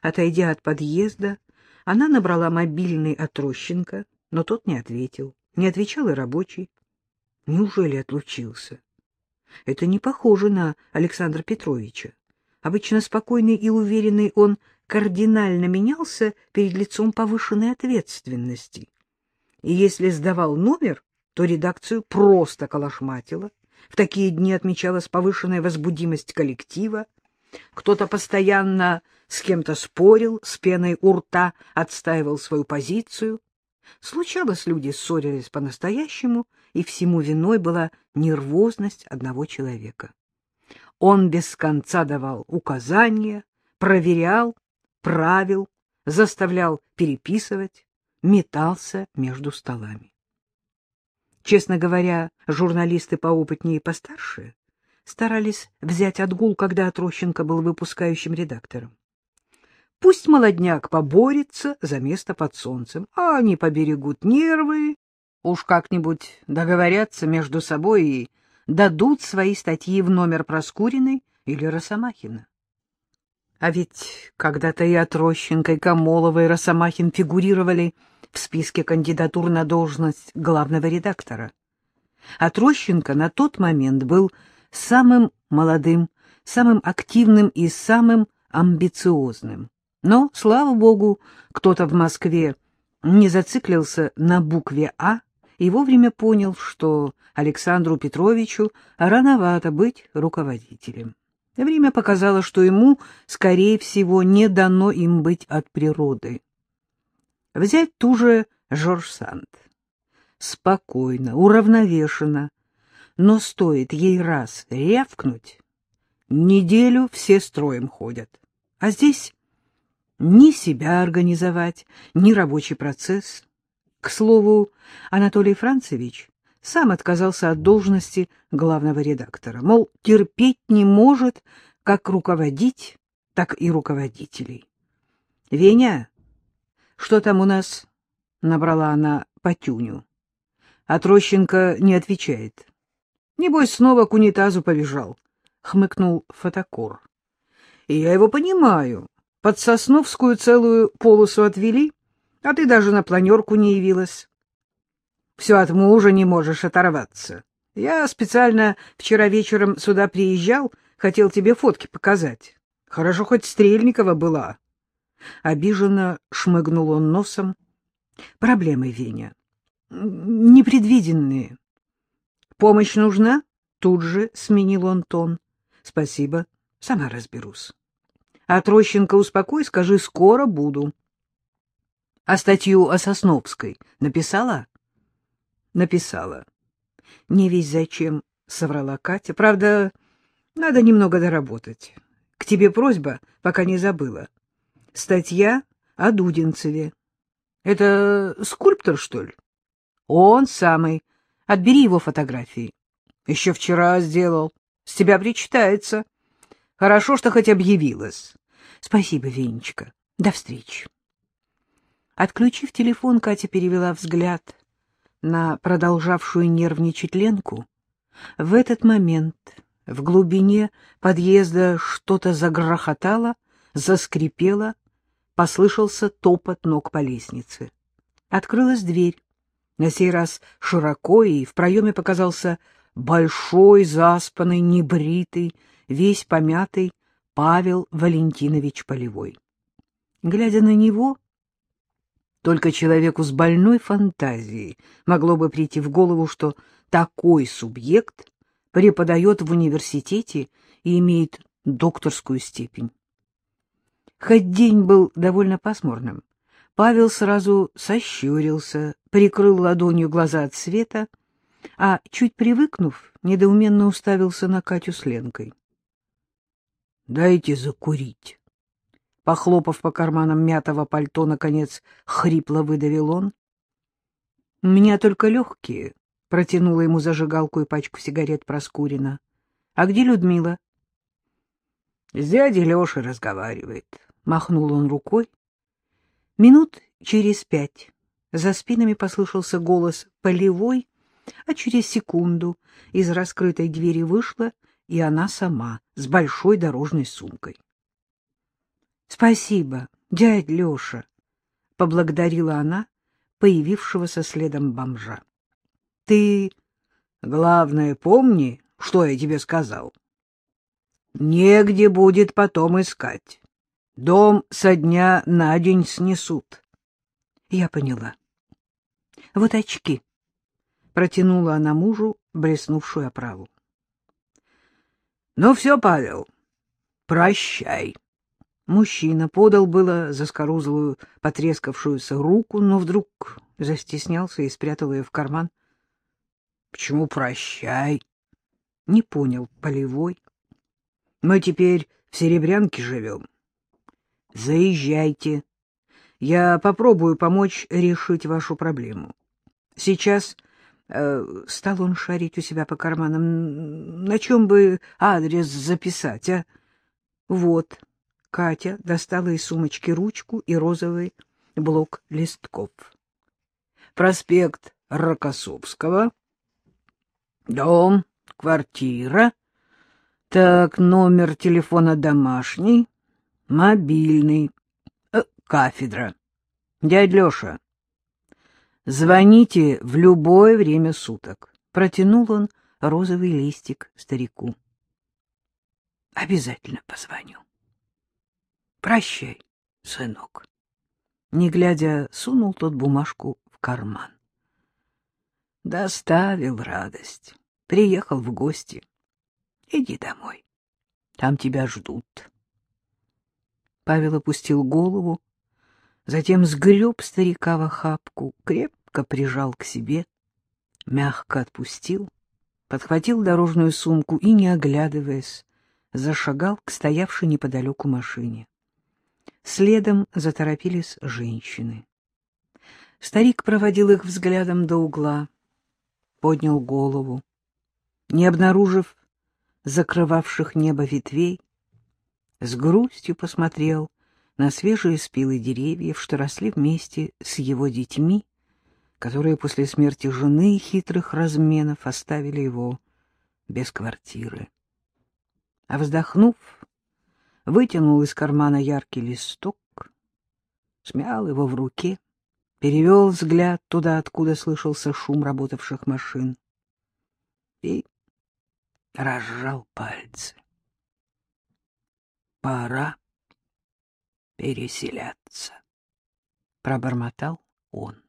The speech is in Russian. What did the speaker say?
Отойдя от подъезда, она набрала мобильный от Рощенко, но тот не ответил. Не отвечал и рабочий. Неужели отлучился? Это не похоже на Александра Петровича. Обычно спокойный и уверенный он кардинально менялся перед лицом повышенной ответственности. И если сдавал номер, то редакцию просто колошматило. В такие дни отмечалась повышенная возбудимость коллектива. Кто-то постоянно с кем-то спорил, с пеной у рта отстаивал свою позицию. Случалось, люди ссорились по-настоящему, и всему виной была нервозность одного человека. Он без конца давал указания, проверял, правил, заставлял переписывать, метался между столами. Честно говоря, журналисты поопытнее и постарше старались взять отгул, когда Отрощенко был выпускающим редактором. Пусть молодняк поборется за место под солнцем, а они поберегут нервы, уж как-нибудь договорятся между собой и дадут свои статьи в номер Проскуриной или Росомахина. А ведь когда-то и Отрощенко, и Камолова, и Росомахин фигурировали в списке кандидатур на должность главного редактора. Отрощенко на тот момент был самым молодым, самым активным и самым амбициозным. Но, слава богу, кто-то в Москве не зациклился на букве «А» и вовремя понял, что Александру Петровичу рановато быть руководителем. Время показало, что ему, скорее всего, не дано им быть от природы. Взять ту же Жорж Санд. Спокойно, уравновешенно, но стоит ей раз рявкнуть, неделю все строем ходят. А здесь ни себя организовать, ни рабочий процесс. К слову, Анатолий Францевич сам отказался от должности главного редактора. Мол, терпеть не может как руководить, так и руководителей. — Веня, что там у нас? — набрала она Патюню. А Трощенко не отвечает. — Небось, снова к унитазу побежал, — хмыкнул фотокор. — И я его понимаю. Под Сосновскую целую полосу отвели, а ты даже на планерку не явилась. Все от мужа не можешь оторваться. Я специально вчера вечером сюда приезжал, хотел тебе фотки показать. Хорошо, хоть Стрельникова была. Обиженно шмыгнул он носом. Проблемы, Веня. Непредвиденные. Помощь нужна? Тут же сменил он тон. Спасибо, сама разберусь. А Трощенко успокой, скажи, скоро буду. А статью о Сосновской написала? Написала. Не весь зачем, соврала Катя. Правда, надо немного доработать. К тебе просьба, пока не забыла. Статья о Дудинцеве. Это скульптор, что ли? Он самый. Отбери его фотографии. Еще вчера сделал. С тебя причитается. Хорошо, что хоть объявилась. Спасибо, Венечка. До встречи. Отключив телефон, Катя перевела взгляд на продолжавшую нервничать Ленку. В этот момент в глубине подъезда что-то загрохотало, заскрипело, послышался топот ног по лестнице. Открылась дверь. На сей раз широко, и в проеме показался большой, заспанный, небритый, весь помятый Павел Валентинович Полевой. Глядя на него, только человеку с больной фантазией могло бы прийти в голову, что такой субъект преподает в университете и имеет докторскую степень. Хоть день был довольно пасмурным, Павел сразу сощурился, прикрыл ладонью глаза от света, а, чуть привыкнув, недоуменно уставился на Катю с Ленкой. — Дайте закурить. Похлопав по карманам мятого пальто, наконец, хрипло выдавил он. — У меня только легкие, — протянула ему зажигалку и пачку сигарет Проскурина. — А где Людмила? — С дядей Лешей разговаривает, — махнул он рукой. Минут через пять за спинами послышался голос полевой, а через секунду из раскрытой двери вышла и она сама с большой дорожной сумкой. — Спасибо, дядь Леша, — поблагодарила она появившегося следом бомжа. — Ты, главное, помни, что я тебе сказал. Негде будет потом искать. Дом со дня на день снесут. Я поняла. Вот очки. Протянула она мужу блеснувшую оправу. Ну все, Павел, прощай. Мужчина подал было заскорузлую, потрескавшуюся руку, но вдруг застеснялся и спрятал ее в карман. — Почему прощай? — Не понял Полевой. — Мы теперь в Серебрянке живем. — Заезжайте. Я попробую помочь решить вашу проблему. Сейчас э, стал он шарить у себя по карманам. На чем бы адрес записать, а? Вот. Катя достала из сумочки ручку и розовый блок листков. Проспект Рокоссовского. Дом, квартира. Так, номер телефона домашний, мобильный, э, кафедра. Дядь Леша, звоните в любое время суток. Протянул он розовый листик старику. Обязательно позвоню. Прощай, сынок. Не глядя, сунул тот бумажку в карман. Доставил радость. Приехал в гости. Иди домой. Там тебя ждут. Павел опустил голову, затем сгреб старика в охапку, крепко прижал к себе, мягко отпустил, подхватил дорожную сумку и, не оглядываясь, зашагал к стоявшей неподалеку машине. Следом заторопились женщины. Старик проводил их взглядом до угла, поднял голову. Не обнаружив закрывавших небо ветвей, с грустью посмотрел на свежие спилы деревьев, что росли вместе с его детьми, которые после смерти жены и хитрых разменов оставили его без квартиры. А вздохнув, вытянул из кармана яркий листок, смял его в руке, перевел взгляд туда, откуда слышался шум работавших машин, и разжал пальцы. «Пора переселяться», — пробормотал он.